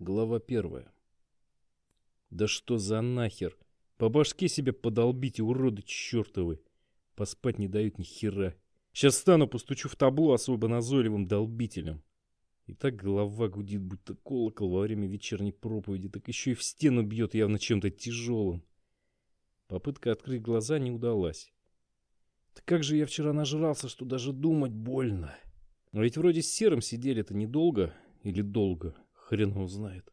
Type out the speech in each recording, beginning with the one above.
Глава первая. Да что за нахер? По башке себе подолбите, уроды чертовы. Поспать не дают ни хера. Сейчас стану, постучу в табло особо назойливым долбителем. И так голова гудит, будто колокол во время вечерней проповеди, так еще и в стену бьет явно чем-то тяжелым. Попытка открыть глаза не удалась. Да как же я вчера нажрался, что даже думать больно. Но ведь вроде с Серым сидели-то недолго или долго. Хрен его знает.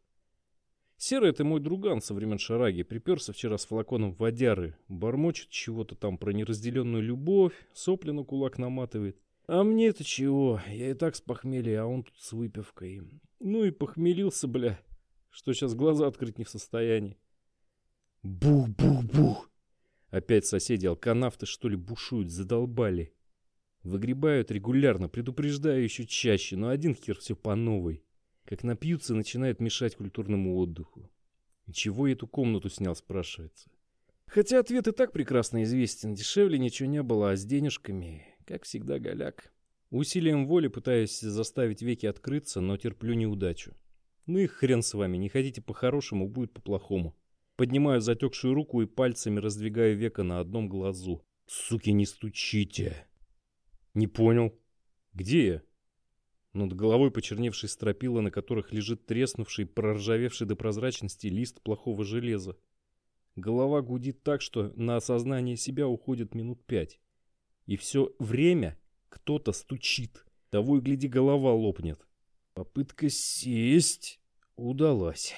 Серый — это мой друган со времен Шараги. Приперся вчера с флаконом водяры. Бормочет чего-то там про неразделенную любовь, сопли на кулак наматывает. А мне-то чего? Я и так с похмелья, а он тут с выпивкой. Ну и похмелился, бля, что сейчас глаза открыть не в состоянии. Бух-бух-бух! Опять соседи алканавты, что ли, бушуют, задолбали. Выгребают регулярно, предупреждаю еще чаще, но один хер все по новой. Как напьются, начинает мешать культурному отдыху. И чего я эту комнату снял, спрашивается. Хотя ответ и так прекрасно известен. Дешевле ничего не было, а с денежками, как всегда, голяк. Усилием воли пытаюсь заставить веки открыться, но терплю неудачу. Ну и хрен с вами, не хотите по-хорошему, будет по-плохому. Поднимаю затекшую руку и пальцами раздвигаю века на одном глазу. Суки, не стучите. Не понял. Где я? Над головой почерневшие стропила, на которых лежит треснувший, проржавевший до прозрачности лист плохого железа. Голова гудит так, что на осознание себя уходит минут пять. И все время кто-то стучит. Того и гляди, голова лопнет. Попытка сесть удалась.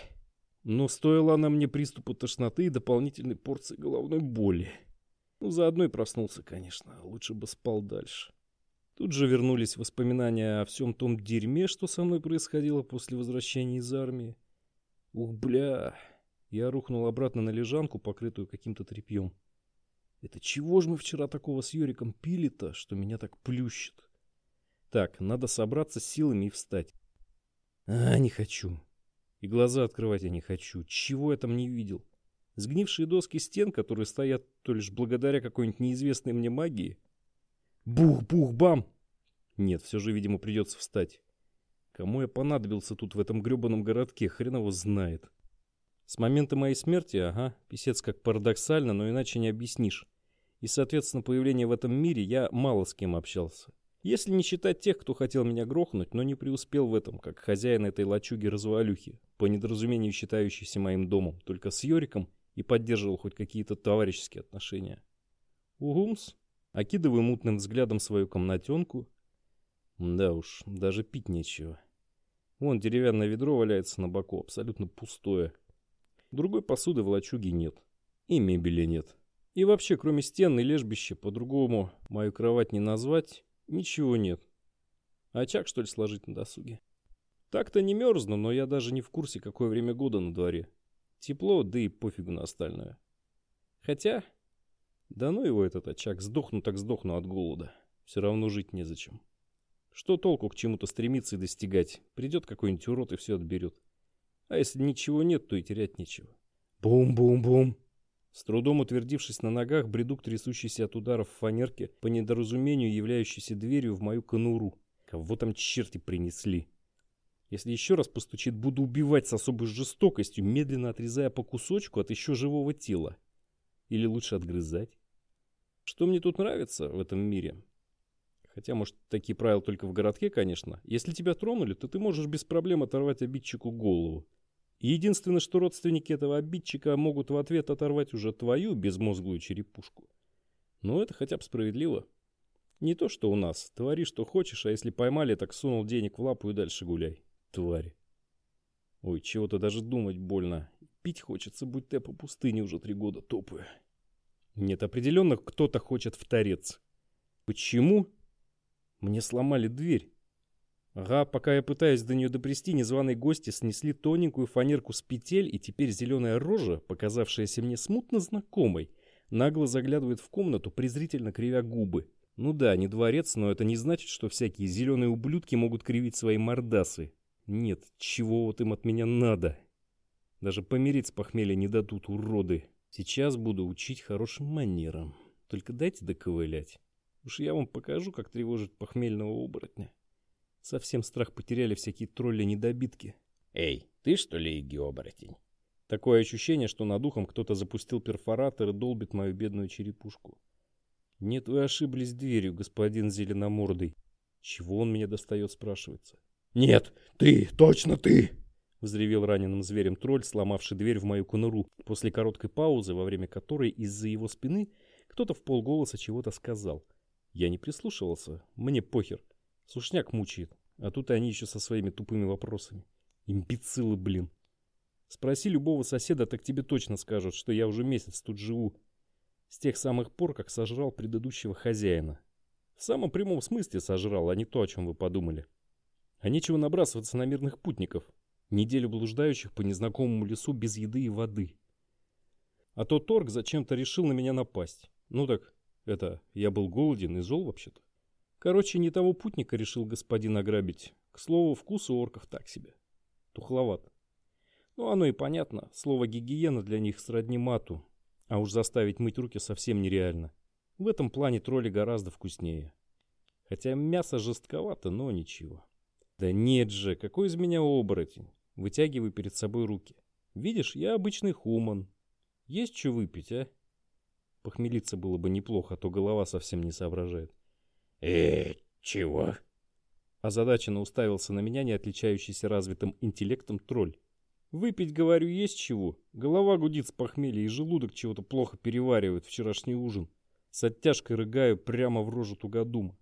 Но стоила она мне приступа тошноты и дополнительной порции головной боли. Ну, заодно и проснулся, конечно. Лучше бы спал дальше. Тут же вернулись воспоминания о всем том дерьме, что со мной происходило после возвращения из армии. Ух, бля. Я рухнул обратно на лежанку, покрытую каким-то тряпьем. Это чего же мы вчера такого с Юриком пили-то, что меня так плющит? Так, надо собраться силами и встать. А, не хочу. И глаза открывать я не хочу. Чего я там не видел? Сгнившие доски стен, которые стоят то лишь благодаря какой-нибудь неизвестной мне магии, Бух-бух-бам! Нет, все же, видимо, придется встать. Кому я понадобился тут в этом гребаном городке, хрен его знает. С момента моей смерти, ага, писец как парадоксально, но иначе не объяснишь. И, соответственно, появление в этом мире я мало с кем общался. Если не считать тех, кто хотел меня грохнуть, но не преуспел в этом, как хозяин этой лачуги-развалюхи, по недоразумению считающийся моим домом, только с Йориком и поддерживал хоть какие-то товарищеские отношения. Угумс? Окидываю мутным взглядом свою комнатенку. Да уж, даже пить нечего. Вон деревянное ведро валяется на боку, абсолютно пустое. Другой посуды в лачуге нет. И мебели нет. И вообще, кроме стен и лежбища, по-другому мою кровать не назвать, ничего нет. Очаг, что ли, сложить на досуге? Так-то не мерзну, но я даже не в курсе, какое время года на дворе. Тепло, да и пофигу на остальное. Хотя, да ну его этот очаг, сдохну так сдохну от голода. Все равно жить незачем. Что толку к чему-то стремиться и достигать? Придет какой-нибудь урод и все отберет. А если ничего нет, то и терять нечего. Бум-бум-бум. С трудом утвердившись на ногах, бреду к трясущейся от ударов фанерке, по недоразумению являющейся дверью в мою конуру. Кого там черти принесли? Если еще раз постучит, буду убивать с особой жестокостью, медленно отрезая по кусочку от еще живого тела. Или лучше отгрызать? Что мне тут нравится в этом мире? Хотя, может, такие правила только в городке, конечно. Если тебя тронули, то ты можешь без проблем оторвать обидчику голову. единственное, что родственники этого обидчика могут в ответ оторвать уже твою безмозглую черепушку. Но это хотя бы справедливо. Не то, что у нас. Твори, что хочешь, а если поймали, так сунул денег в лапу и дальше гуляй. Твари. Ой, чего-то даже думать больно. Пить хочется, будь ты по пустыне уже три года топаю. Нет, определенно кто-то хочет в торец. Почему? Мне сломали дверь. Ага, пока я пытаюсь до нее добрести, незваные гости снесли тоненькую фанерку с петель, и теперь зеленая рожа, показавшаяся мне смутно знакомой, нагло заглядывает в комнату, презрительно кривя губы. Ну да, не дворец, но это не значит, что всякие зеленые ублюдки могут кривить свои мордасы. Нет, чего вот им от меня надо? Даже помирить с похмелья не дадут, уроды. Сейчас буду учить хорошим манерам. Только дайте доковылять. Уж я вам покажу, как тревожить похмельного оборотня. Совсем страх потеряли всякие тролли-недобитки. Эй, Ты что ли, Иги-оборотень? Такое ощущение, что над ухом кто-то запустил перфоратор и долбит мою бедную черепушку. Нет, вы ошиблись дверью, господин Зеленомордый. Чего он меня достает, спрашивается. Нет, ты, точно ты! Взревел раненым зверем тролль, сломавший дверь в мою конуру, после короткой паузы, во время которой из-за его спины кто-то в полголоса чего-то сказал. Я не прислушивался, мне похер. Сушняк мучает, а тут они еще со своими тупыми вопросами. Имбецилы, блин. Спроси любого соседа, так тебе точно скажут, что я уже месяц тут живу. С тех самых пор, как сожрал предыдущего хозяина. В самом прямом смысле сожрал, а не то, о чем вы подумали. А нечего набрасываться на мирных путников, неделю блуждающих по незнакомому лесу без еды и воды. А то торг зачем-то решил на меня напасть. Ну так, это, я был голоден и зол вообще-то. Короче, не того путника решил господин ограбить. К слову, вкус у орков так себе. Тухловато. Ну, оно и понятно. Слово «гигиена» для них сродни мату. А уж заставить мыть руки совсем нереально. В этом плане тролли гораздо вкуснее. Хотя мясо жестковато, но ничего. Да нет же, какой из меня оборотень. Вытягивай перед собой руки. Видишь, я обычный хуман. Есть что выпить, а? Похмелиться было бы неплохо, а то голова совсем не соображает. э чего?» Озадаченно уставился на меня, не отличающийся развитым интеллектом тролль. Выпить, говорю, есть чего. Голова гудит с похмелья и желудок чего-то плохо переваривает вчерашний ужин. С оттяжкой рыгаю прямо в рожу тугодума.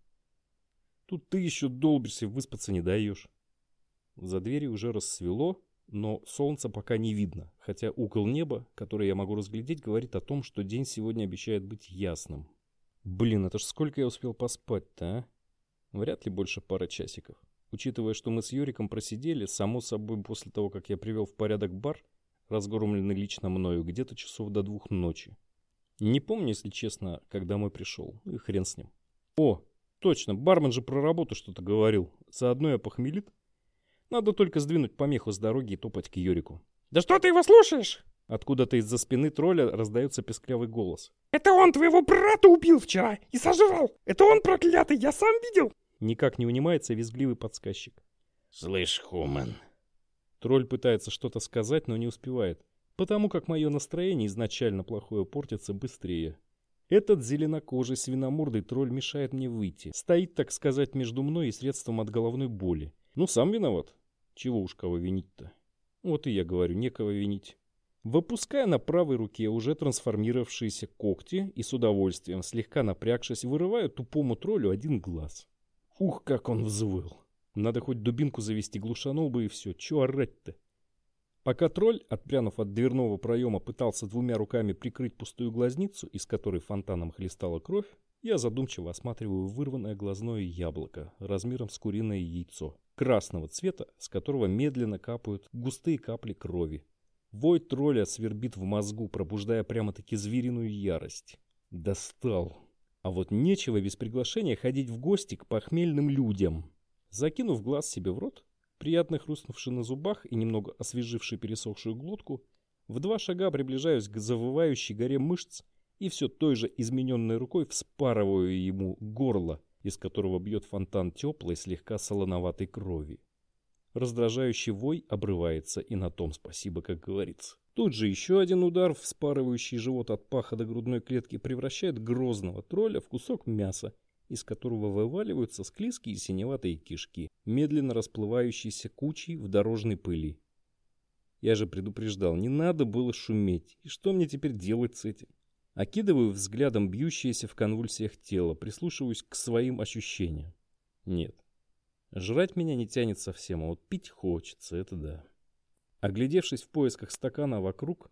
Тут ты еще долбишься, выспаться не даешь. За дверью уже рассвело, но солнца пока не видно, хотя угол неба, который я могу разглядеть, говорит о том, что день сегодня обещает быть ясным. Блин, это ж сколько я успел поспать-то, а? Вряд ли больше пары часиков. Учитывая, что мы с Юриком просидели, само собой, после того, как я привел в порядок бар, разгромленный лично мною, где-то часов до двух ночи. Не помню, если честно, как домой пришел. И хрен с ним. О, точно, бармен же про работу что-то говорил. Заодно я похмелит. Надо только сдвинуть помеху с дороги и топать к Юрику. «Да что ты его слушаешь?» Откуда-то из-за спины тролля раздается песклявый голос. «Это он твоего брата убил вчера и сожрал! Это он проклятый, я сам видел!» Никак не унимается визгливый подсказчик. «Слышь, Хуман...» Тролль пытается что-то сказать, но не успевает, потому как мое настроение изначально плохое портится быстрее. Этот зеленокожий свиномордый тролль мешает мне выйти. Стоит, так сказать, между мной и средством от головной боли. Ну, сам виноват. Чего уж кого винить-то? Вот и я говорю, некого винить. Выпуская на правой руке уже трансформировавшиеся когти и с удовольствием, слегка напрягшись, вырываю тупому троллю один глаз. Ух, как он взвыл. Надо хоть дубинку завести, глушанул бы и все. Че орать-то? Пока тролль, отпрянув от дверного проема, пытался двумя руками прикрыть пустую глазницу, из которой фонтаном хлестала кровь, я задумчиво осматриваю вырванное глазное яблоко размером с куриное яйцо, красного цвета, с которого медленно капают густые капли крови. Вой тролля свербит в мозгу, пробуждая прямо-таки звериную ярость. Достал. А вот нечего без приглашения ходить в гости к похмельным людям. Закинув глаз себе в рот, приятно хрустнувший на зубах и немного освеживший пересохшую глотку, в два шага приближаюсь к завывающей горе мышц и все той же измененной рукой вспарываю ему горло, из которого бьет фонтан теплой, слегка солоноватой крови. Раздражающий вой обрывается, и на том спасибо, как говорится. Тут же еще один удар, вспарывающий живот от паха до грудной клетки, превращает грозного тролля в кусок мяса, из которого вываливаются склизкие синеватые кишки, медленно расплывающиеся кучей в дорожной пыли. Я же предупреждал, не надо было шуметь. И что мне теперь делать с этим? Окидываю взглядом бьющееся в конвульсиях тело, прислушиваюсь к своим ощущениям. Нет, Жрать меня не тянет совсем, а вот пить хочется, это да. Оглядевшись в поисках стакана вокруг,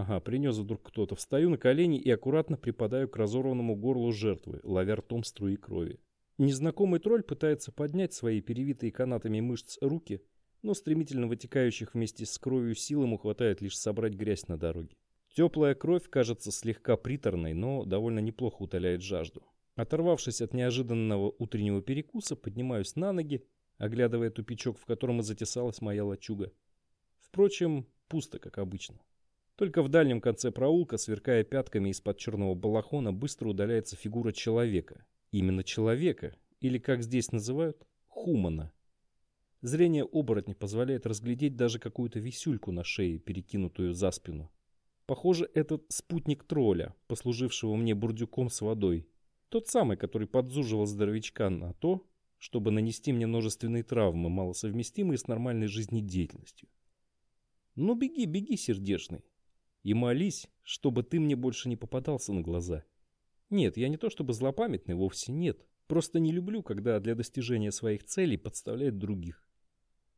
ага, принес вдруг кто-то, встаю на колени и аккуратно припадаю к разорванному горлу жертвы, ловя ртом струи крови. Незнакомый тролль пытается поднять свои перевитые канатами мышц руки, но стремительно вытекающих вместе с кровью сил ему хватает лишь собрать грязь на дороге. Теплая кровь кажется слегка приторной, но довольно неплохо утоляет жажду. Оторвавшись от неожиданного утреннего перекуса, поднимаюсь на ноги, оглядывая тупичок, в котором и затесалась моя лачуга. Впрочем, пусто, как обычно. Только в дальнем конце проулка, сверкая пятками из-под черного балахона, быстро удаляется фигура человека. Именно человека, или, как здесь называют, хумана. Зрение оборотня позволяет разглядеть даже какую-то висюльку на шее, перекинутую за спину. Похоже, этот спутник тролля, послужившего мне бурдюком с водой. Тот самый, который подзуживал здоровячка на то, чтобы нанести мне множественные травмы, малосовместимые с нормальной жизнедеятельностью. Ну беги, беги, сердечный. И молись, чтобы ты мне больше не попадался на глаза. Нет, я не то чтобы злопамятный, вовсе нет. Просто не люблю, когда для достижения своих целей подставляют других.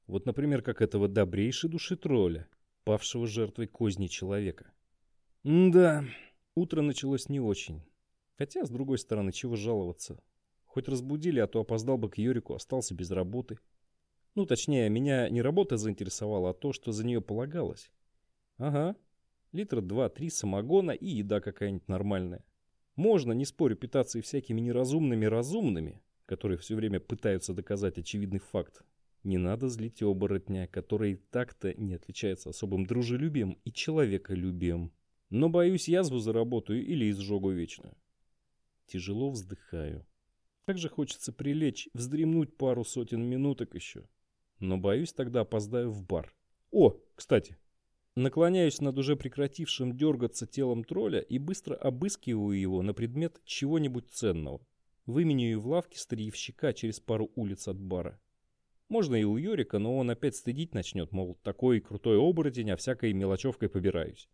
Вот, например, как этого добрейшей души тролля, павшего жертвой козни человека. Да, утро началось не очень. Хотя, с другой стороны, чего жаловаться. Хоть разбудили, а то опоздал бы к Юрику, остался без работы. Ну, точнее, меня не работа заинтересовала, а то, что за нее полагалось. Ага, литра два-три самогона и еда какая-нибудь нормальная. Можно, не спорю, питаться и всякими неразумными разумными, которые все время пытаются доказать очевидный факт. Не надо злить оборотня, который так-то не отличается особым дружелюбием и человеколюбием. Но боюсь, язву заработаю или изжогу вечную. Тяжело вздыхаю. Также хочется прилечь, вздремнуть пару сотен минуток еще. Но боюсь, тогда опоздаю в бар. О, кстати. Наклоняюсь над уже прекратившим дергаться телом тролля и быстро обыскиваю его на предмет чего-нибудь ценного. Выменяю в лавке старьевщика через пару улиц от бара. Можно и у Йорика, но он опять стыдить начнет, мол, такой крутой оборотень, а всякой мелочевкой побираюсь.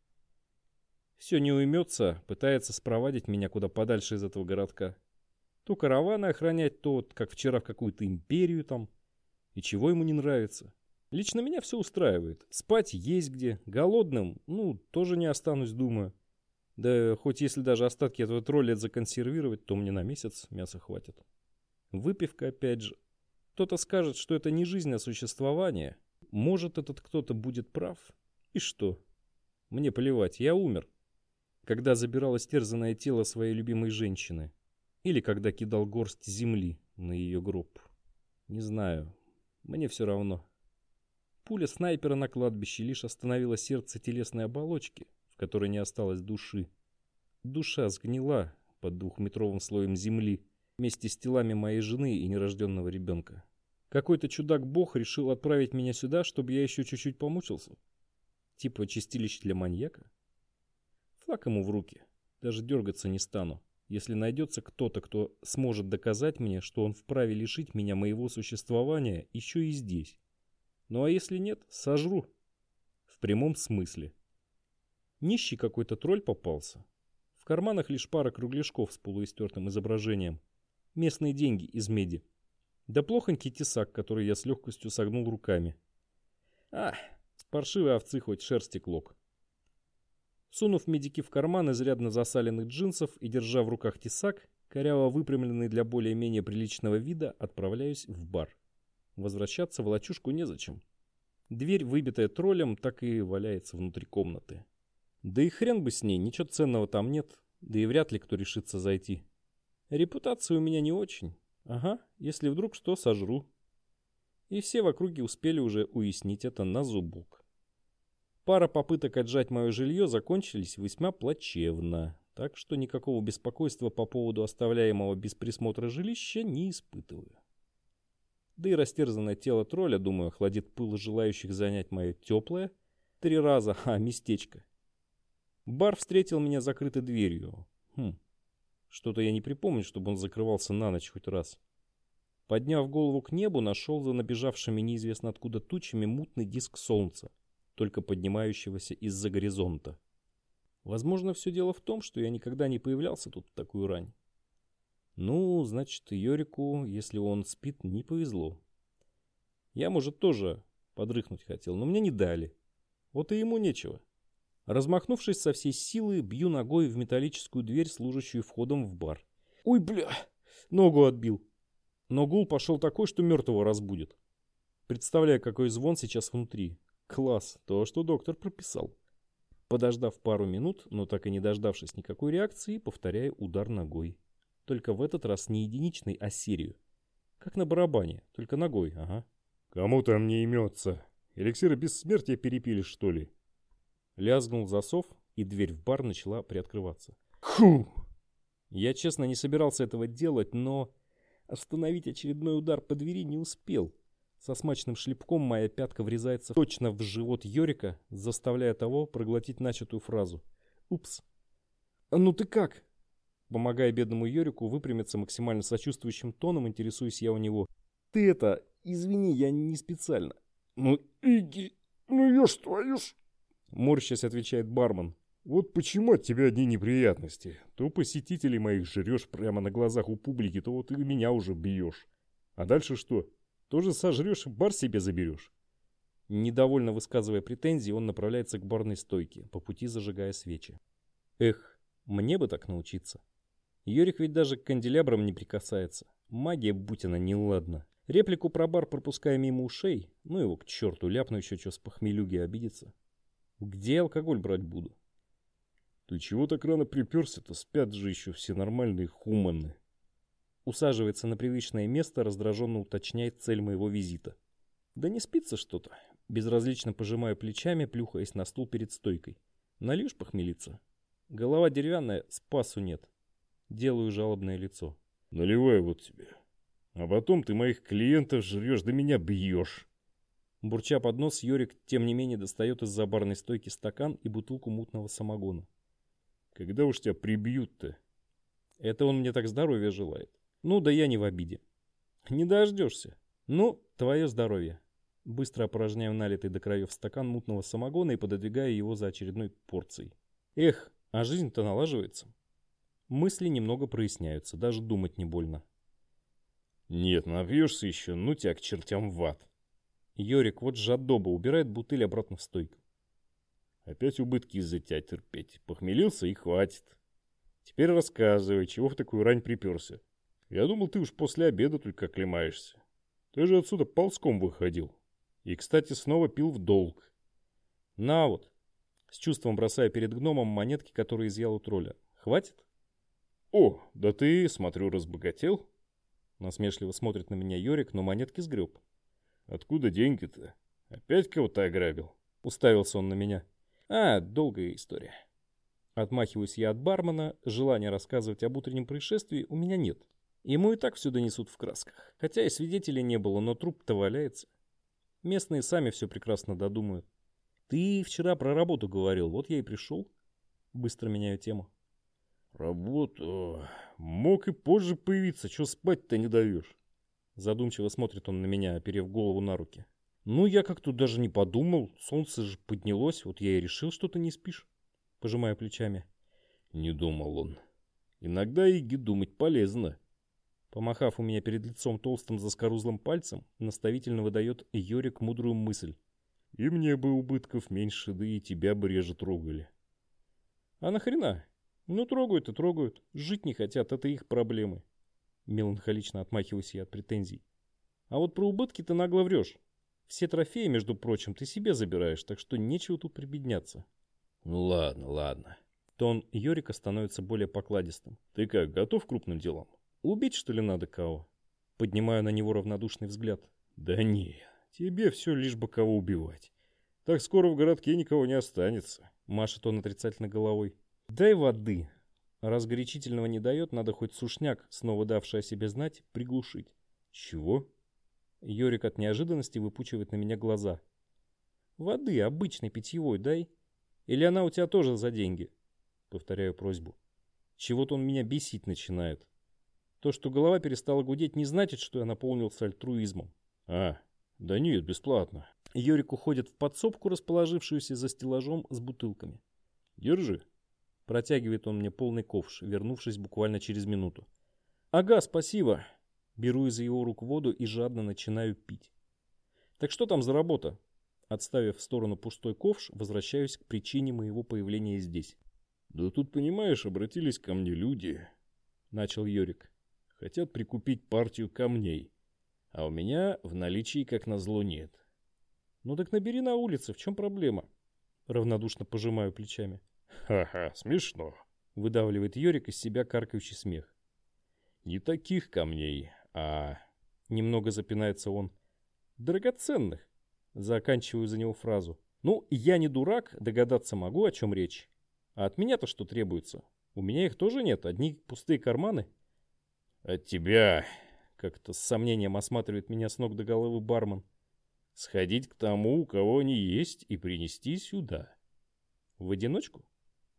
Все не уймется, пытается спровадить меня куда подальше из этого городка. То караваны охранять, то, как вчера, в какую-то империю там. И чего ему не нравится? Лично меня все устраивает. Спать есть где, голодным, ну, тоже не останусь, думаю. Да хоть если даже остатки этого тролля законсервировать, то мне на месяц мяса хватит. Выпивка опять же. Кто-то скажет, что это не жизнь, а существование. Может, этот кто-то будет прав. И что? Мне плевать, я умер. Когда забирал истерзанное тело своей любимой женщины. Или когда кидал горсть земли на ее гроб. Не знаю. Мне все равно. Пуля снайпера на кладбище лишь остановила сердце телесной оболочки, в которой не осталось души. Душа сгнила под двухметровым слоем земли вместе с телами моей жены и нерожденного ребенка. Какой-то чудак-бог решил отправить меня сюда, чтобы я еще чуть-чуть помучился. Типа чистилище для маньяка. Флаг ему в руки. Даже дергаться не стану. Если найдется кто-то, кто сможет доказать мне, что он вправе лишить меня моего существования еще и здесь. Ну а если нет, сожру. В прямом смысле. Нищий какой-то тролль попался. В карманах лишь пара кругляшков с полуистертым изображением. Местные деньги из меди. Да плохонький тесак, который я с легкостью согнул руками. А, с паршивой овцы хоть шерсти клок. Сунув медики в карман изрядно засаленных джинсов и держа в руках тесак, коряво выпрямленный для более-менее приличного вида, отправляюсь в бар. Возвращаться в лачушку незачем. Дверь, выбитая троллем, так и валяется внутри комнаты. Да и хрен бы с ней, ничего ценного там нет, да и вряд ли кто решится зайти. Репутация у меня не очень. Ага, если вдруг что, сожру. И все в округе успели уже уяснить это на зубок. Пара попыток отжать мое жилье закончились весьма плачевно, так что никакого беспокойства по поводу оставляемого без присмотра жилища не испытываю. Да и растерзанное тело тролля, думаю, охладит пыл желающих занять мое теплое три раза, а местечко. Бар встретил меня закрытой дверью. Хм, что-то я не припомню, чтобы он закрывался на ночь хоть раз. Подняв голову к небу, нашел за набежавшими неизвестно откуда тучами мутный диск солнца, только поднимающегося из-за горизонта. Возможно, все дело в том, что я никогда не появлялся тут в такую рань. Ну, значит, Йорику, если он спит, не повезло. Я, может, тоже подрыхнуть хотел, но мне не дали. Вот и ему нечего. Размахнувшись со всей силы, бью ногой в металлическую дверь, служащую входом в бар. Ой, бля, ногу отбил. Но гул пошел такой, что мертвого разбудит. Представляю, какой звон сейчас внутри. Класс, то, что доктор прописал. Подождав пару минут, но так и не дождавшись никакой реакции, повторяю удар ногой. Только в этот раз не единичный, а серию. Как на барабане, только ногой, ага. «Кому там не имется? Эликсиры бессмертия перепили, что ли?» Лязгнул засов, и дверь в бар начала приоткрываться. «Ху!» Я, честно, не собирался этого делать, но остановить очередной удар по двери не успел. Со смачным шлепком моя пятка врезается точно в живот Йорика, заставляя того проглотить начатую фразу. «Упс». «А ну ты как?» Помогая бедному Йорику выпрямиться максимально сочувствующим тоном, интересуюсь я у него. «Ты это, извини, я не специально». «Ну иди, ну ешь твою ж...» Морщась отвечает бармен. «Вот почему от тебя одни неприятности. То посетителей моих жрешь прямо на глазах у публики, то вот и меня уже бьешь. А дальше что? Тоже сожрешь и бар себе заберешь?» Недовольно высказывая претензии, он направляется к барной стойке, по пути зажигая свечи. Эх, мне бы так научиться. Йорик ведь даже к канделябрам не прикасается. Магия, будь она неладна. Реплику про бар пропуская мимо ушей, ну его к черту, ляпну еще что с похмелюги обидится. Где алкоголь брать буду? Ты чего так рано приперся-то? Спят же еще все нормальные хуманы. Усаживается на привычное место, раздраженно уточняет цель моего визита. Да не спится что-то. Безразлично пожимаю плечами, плюхаясь на стул перед стойкой. Нальешь похмелиться? Голова деревянная, спасу нет. Делаю жалобное лицо. Наливай вот тебе. А потом ты моих клиентов жрешь, да меня бьешь. Бурча под нос, Йорик, тем не менее, достает из-за барной стойки стакан и бутылку мутного самогона. Когда уж тебя прибьют-то? Это он мне так здоровья желает. Ну, да я не в обиде. Не дождешься. Ну, твое здоровье. Быстро опорожняю налитый до краев стакан мутного самогона и пододвигаю его за очередной порцией. Эх, а жизнь-то налаживается. Мысли немного проясняются, даже думать не больно. Нет, напьешься еще, ну тебя к чертям в ад. Йорик, вот жадоба, убирает бутыль обратно в стойку. Опять убытки из-за тебя терпеть. Похмелился и хватит. Теперь рассказывай, чего в такую рань приперся. Я думал, ты уж после обеда только оклемаешься. Ты же отсюда ползком выходил. И, кстати, снова пил в долг. На вот. С чувством бросая перед гномом монетки, которые изъял у тролля. Хватит? «О, да ты, смотрю, разбогател?» Насмешливо смотрит на меня Йорик, но монетки сгреб. «Откуда деньги-то? Опять кого-то ограбил?» Уставился он на меня. «А, долгая история». Отмахиваюсь я от бармена, желания рассказывать об утреннем происшествии у меня нет. Ему и так все донесут в красках. Хотя и свидетелей не было, но труп-то валяется. Местные сами все прекрасно додумают. Ты вчера про работу говорил, вот я и пришел. Быстро меняю тему. Работу... Мог и позже появиться, что спать-то не даешь. Задумчиво смотрит он на меня, оперев голову на руки. Ну, я как-то даже не подумал. Солнце же поднялось, вот я и решил, что ты не спишь. Пожимая плечами. Не думал он. Иногда и думать полезно. Помахав у меня перед лицом толстым заскорузлым пальцем, наставительно выдает Йорик мудрую мысль. И мне бы убытков меньше, да и тебя бы реже трогали. А нахрена? Ну, трогают и трогают. Жить не хотят, это их проблемы. Меланхолично отмахиваюсь я от претензий. А вот про убытки ты нагло врешь. Все трофеи, между прочим, ты себе забираешь, так что нечего тут прибедняться. Ну ладно, ладно. Тон Йорика становится более покладистым. Ты как, готов к крупным делам? Убить, что ли, надо кого? Поднимаю на него равнодушный взгляд. Да не, тебе все лишь бы кого убивать. Так скоро в городке никого не останется. Машет он отрицательно головой. Дай воды. Раз горячительного не дает, надо хоть сушняк, снова давший о себе знать, приглушить. Чего? Йорик от неожиданности выпучивает на меня глаза. Воды, обычной питьевой дай. Или она у тебя тоже за деньги? Повторяю просьбу. Чего-то он меня бесить начинает. То, что голова перестала гудеть, не значит, что я наполнился альтруизмом. А, да нет, бесплатно. Йорик уходит в подсобку, расположившуюся за стеллажом с бутылками. Держи. Протягивает он мне полный ковш, вернувшись буквально через минуту. «Ага, спасибо!» Беру из его рук воду и жадно начинаю пить. «Так что там за работа?» Отставив в сторону пустой ковш, возвращаюсь к причине моего появления здесь. «Да тут, понимаешь, обратились ко мне люди», — начал Йорик. «Хотят прикупить партию камней, а у меня в наличии, как назло, нет». «Ну так набери на улице, в чем проблема?» Равнодушно пожимаю плечами. «Ха-ха, смешно», — выдавливает Йорик из себя каркающий смех. «Не таких камней, а...» Немного запинается он. «Драгоценных!» Заканчиваю за него фразу. «Ну, я не дурак, догадаться могу, о чем речь. А от меня-то что требуется? У меня их тоже нет, одни пустые карманы». «От тебя как-то с сомнением осматривает меня с ног до головы бармен. Сходить к тому, у кого они есть, и принести сюда. В одиночку?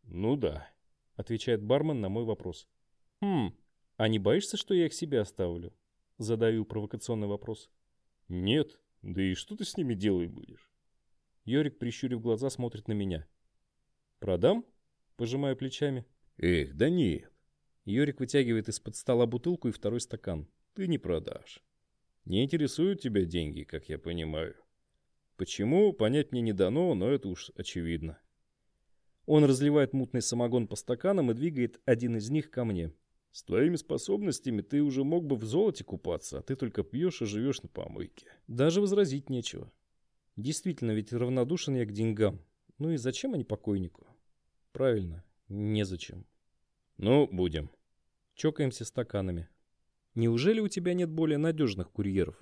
Ну да, отвечает бармен на мой вопрос. Хм, а не боишься, что я их себе оставлю? Задаю провокационный вопрос. Нет, да и что ты с ними делать будешь? Йорик, прищурив глаза, смотрит на меня. Продам? Пожимаю плечами. Эх, да нет. Йорик вытягивает из-под стола бутылку и второй стакан. Ты не продашь. Не интересуют тебя деньги, как я понимаю. Почему, понять мне не дано, но это уж очевидно. Он разливает мутный самогон по стаканам и двигает один из них ко мне. С твоими способностями ты уже мог бы в золоте купаться, а ты только пьешь и живешь на помойке. Даже возразить нечего. Действительно, ведь равнодушен я к деньгам. Ну и зачем они покойнику? Правильно, незачем. Ну, будем. Чокаемся стаканами. Неужели у тебя нет более надежных курьеров?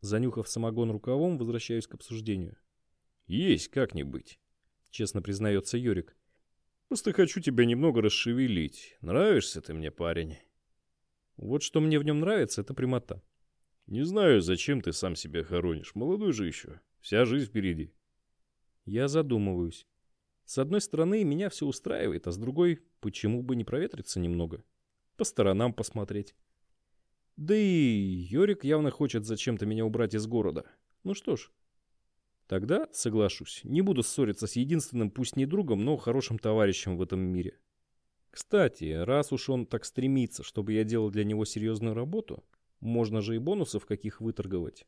Занюхав самогон рукавом, возвращаюсь к обсуждению. Есть как-нибудь, честно признается Юрик. Просто хочу тебя немного расшевелить. Нравишься ты мне, парень. Вот что мне в нем нравится, это прямота. Не знаю, зачем ты сам себя хоронишь. Молодой же еще. Вся жизнь впереди. Я задумываюсь. С одной стороны, меня все устраивает, а с другой, почему бы не проветриться немного? По сторонам посмотреть. Да и Йорик явно хочет зачем-то меня убрать из города. Ну что ж, тогда соглашусь. Не буду ссориться с единственным, пусть не другом, но хорошим товарищем в этом мире. Кстати, раз уж он так стремится, чтобы я делал для него серьезную работу, можно же и бонусов каких выторговать.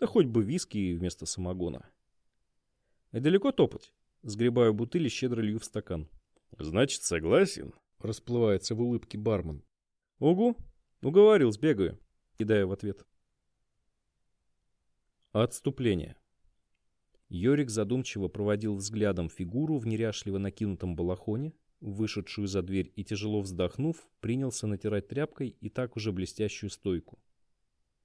Да хоть бы виски вместо самогона. И далеко топать? Сгребаю бутыль и щедро лью в стакан. «Значит, согласен?» Расплывается в улыбке бармен. «Угу, уговорил, сбегаю», кидаю в ответ. Отступление. Йорик задумчиво проводил взглядом фигуру в неряшливо накинутом балахоне, вышедшую за дверь и, тяжело вздохнув, принялся натирать тряпкой и так уже блестящую стойку.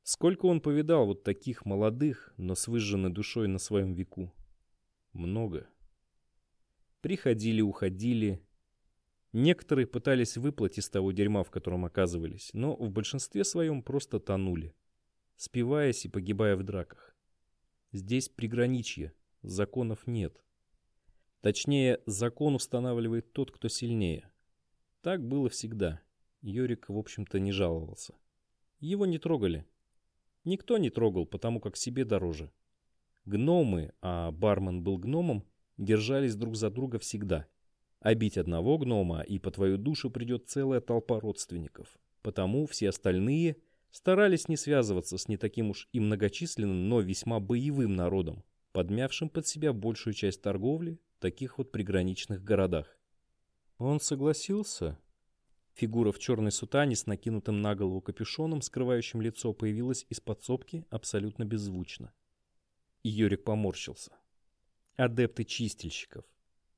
Сколько он повидал вот таких молодых, но с выжженной душой на своем веку? Много. Приходили, уходили. Некоторые пытались выплыть из того дерьма, в котором оказывались, но в большинстве своем просто тонули, спиваясь и погибая в драках. Здесь приграничье, законов нет. Точнее, закон устанавливает тот, кто сильнее. Так было всегда. Йорик, в общем-то, не жаловался. Его не трогали. Никто не трогал, потому как себе дороже. Гномы, а бармен был гномом, держались друг за друга всегда. А бить одного гнома, и по твою душу придет целая толпа родственников. Потому все остальные старались не связываться с не таким уж и многочисленным, но весьма боевым народом, подмявшим под себя большую часть торговли в таких вот приграничных городах. Он согласился. Фигура в черной сутане с накинутым на голову капюшоном, скрывающим лицо, появилась из подсобки абсолютно беззвучно. И Юрик поморщился адепты чистильщиков.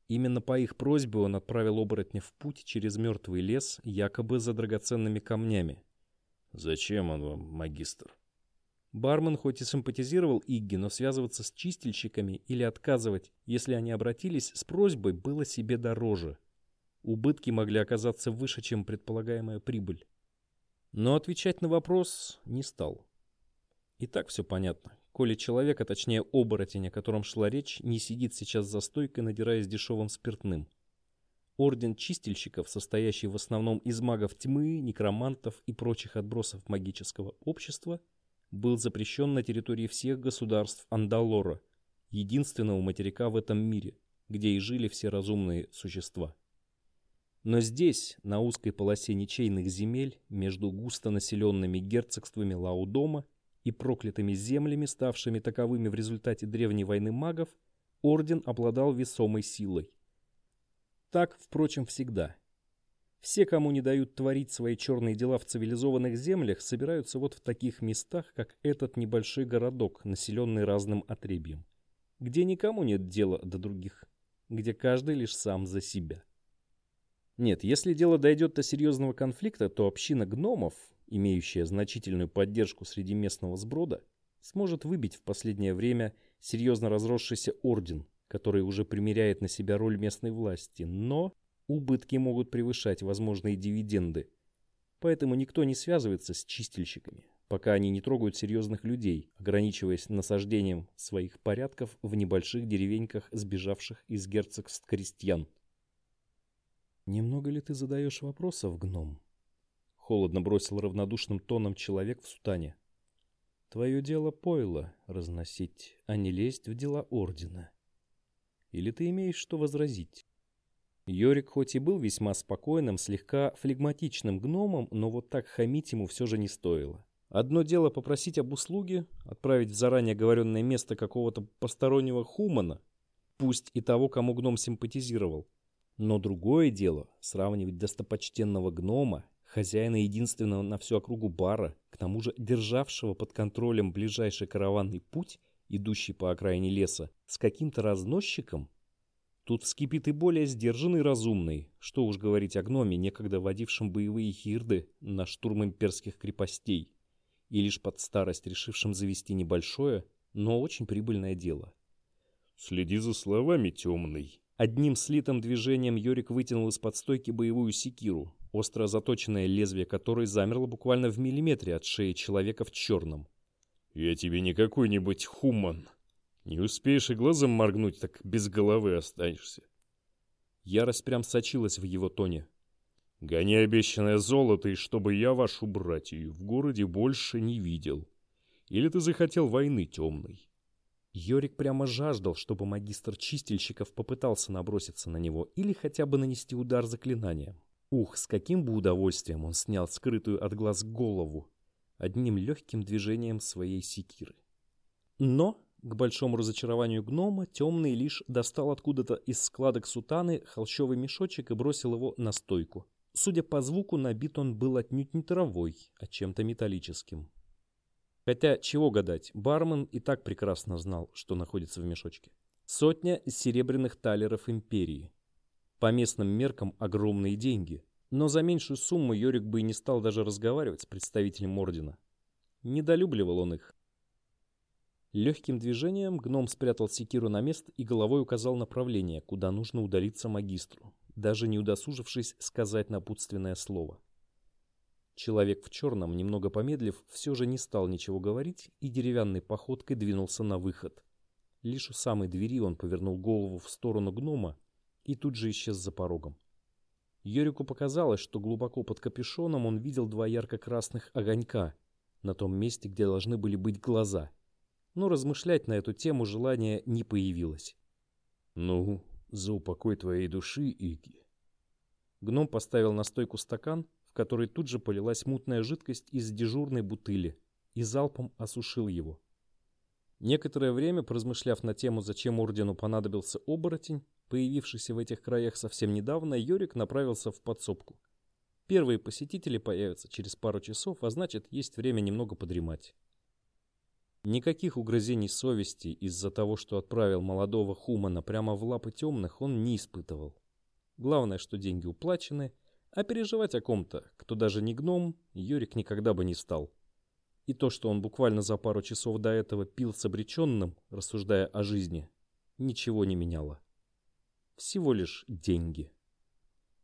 Именно по их просьбе он отправил оборотня в путь через мертвый лес, якобы за драгоценными камнями. «Зачем он вам, магистр?» Бармен хоть и симпатизировал Игги, но связываться с чистильщиками или отказывать, если они обратились с просьбой, было себе дороже. Убытки могли оказаться выше, чем предполагаемая прибыль. Но отвечать на вопрос не стал. И так все понятно коли человек, а точнее оборотень, о котором шла речь, не сидит сейчас за стойкой, надираясь дешевым спиртным. Орден чистильщиков, состоящий в основном из магов тьмы, некромантов и прочих отбросов магического общества, был запрещен на территории всех государств Андалора, единственного материка в этом мире, где и жили все разумные существа. Но здесь, на узкой полосе ничейных земель, между густонаселенными герцогствами Лаудома и проклятыми землями, ставшими таковыми в результате древней войны магов, орден обладал весомой силой. Так, впрочем, всегда. Все, кому не дают творить свои черные дела в цивилизованных землях, собираются вот в таких местах, как этот небольшой городок, населенный разным отребьем, где никому нет дела до других, где каждый лишь сам за себя. Нет, если дело дойдет до серьезного конфликта, то община гномов, имеющая значительную поддержку среди местного сброда, сможет выбить в последнее время серьезно разросшийся орден, который уже примеряет на себя роль местной власти, но убытки могут превышать возможные дивиденды. Поэтому никто не связывается с чистильщиками, пока они не трогают серьезных людей, ограничиваясь насаждением своих порядков в небольших деревеньках сбежавших из герцогств крестьян. «Немного ли ты задаешь вопросов, гном?» Холодно бросил равнодушным тоном человек в сутане. «Твое дело пойло разносить, а не лезть в дела ордена. Или ты имеешь что возразить?» Йорик хоть и был весьма спокойным, слегка флегматичным гномом, но вот так хамить ему все же не стоило. Одно дело попросить об услуге, отправить в заранее оговоренное место какого-то постороннего хумана, пусть и того, кому гном симпатизировал. Но другое дело сравнивать достопочтенного гнома, хозяина единственного на всю округу бара, к тому же державшего под контролем ближайший караванный путь, идущий по окраине леса, с каким-то разносчиком, Тут вскипит и более сдержанный разумный, что уж говорить о гноме, некогда водившем боевые хирды на штурм имперских крепостей, и лишь под старость решившим завести небольшое, но очень прибыльное дело. «Следи за словами, темный!» Одним слитым движением Йорик вытянул из-под стойки боевую секиру, остро заточенное лезвие которой замерло буквально в миллиметре от шеи человека в черном. «Я тебе не какой-нибудь хуман!» Не успеешь и глазом моргнуть, так без головы останешься. Ярость прям сочилась в его тоне. Гони обещанное золото, и чтобы я вашу братью в городе больше не видел. Или ты захотел войны темной? Йорик прямо жаждал, чтобы магистр чистильщиков попытался наброситься на него или хотя бы нанести удар заклинанием. Ух, с каким бы удовольствием он снял скрытую от глаз голову одним легким движением своей секиры. Но к большому разочарованию гнома, темный лишь достал откуда-то из складок сутаны холщовый мешочек и бросил его на стойку. Судя по звуку, набит он был отнюдь не травой, а чем-то металлическим. Хотя, чего гадать, бармен и так прекрасно знал, что находится в мешочке. Сотня серебряных талеров империи. По местным меркам огромные деньги. Но за меньшую сумму Йорик бы и не стал даже разговаривать с представителем ордена. Недолюбливал он их. Легким движением гном спрятал секиру на место и головой указал направление, куда нужно удалиться магистру, даже не удосужившись сказать напутственное слово. Человек в черном, немного помедлив, все же не стал ничего говорить и деревянной походкой двинулся на выход. Лишь у самой двери он повернул голову в сторону гнома и тут же исчез за порогом. Йорику показалось, что глубоко под капюшоном он видел два ярко-красных огонька на том месте, где должны были быть глаза — но размышлять на эту тему желания не появилось. «Ну, за упокой твоей души, Иги!» Гном поставил на стойку стакан, в который тут же полилась мутная жидкость из дежурной бутыли, и залпом осушил его. Некоторое время, поразмышляв на тему, зачем ордену понадобился оборотень, появившийся в этих краях совсем недавно, Йорик направился в подсобку. Первые посетители появятся через пару часов, а значит, есть время немного подремать. Никаких угрызений совести из-за того, что отправил молодого Хумана прямо в лапы темных, он не испытывал. Главное, что деньги уплачены, а переживать о ком-то, кто даже не гном, Юрик никогда бы не стал. И то, что он буквально за пару часов до этого пил с обреченным, рассуждая о жизни, ничего не меняло. Всего лишь деньги.